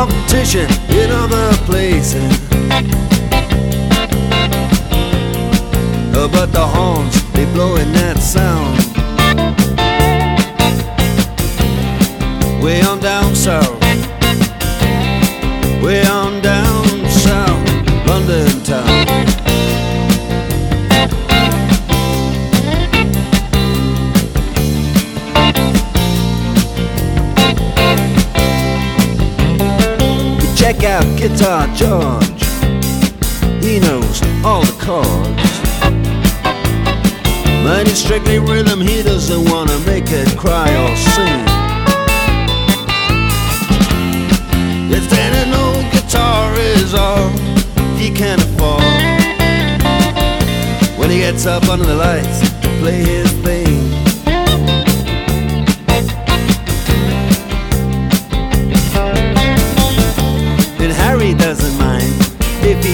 Competition in other places. Uh, but the horns, they blowing that sound. Check out Guitar George. He knows all the chords. Mine is strictly rhythm, he doesn't wanna make it cry or sing. If then an old guitar is all he can afford When he gets up under the lights to play his thing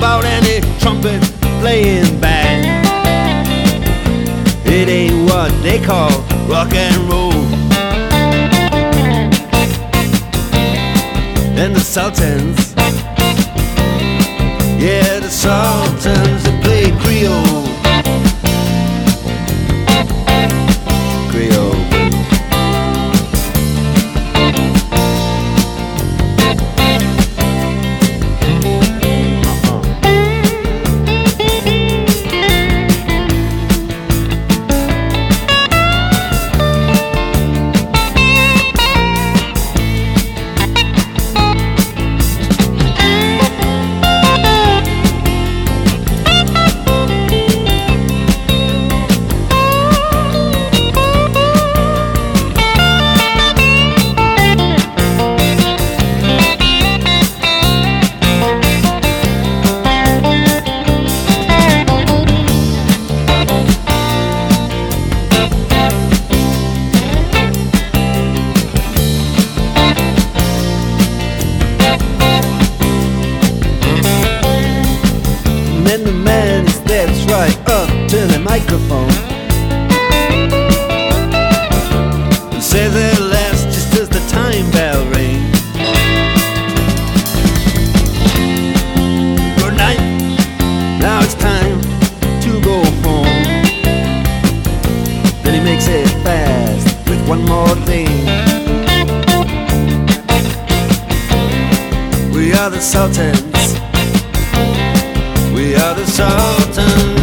about any trumpet playing band. It ain't what they call rock and roll. And the Sultans yeah, the Sultans microphone and says at last, just as the time bell rings. Good night, now it's time to go home. Then he makes it fast with one more thing. We are the Sultans. We are the Sultans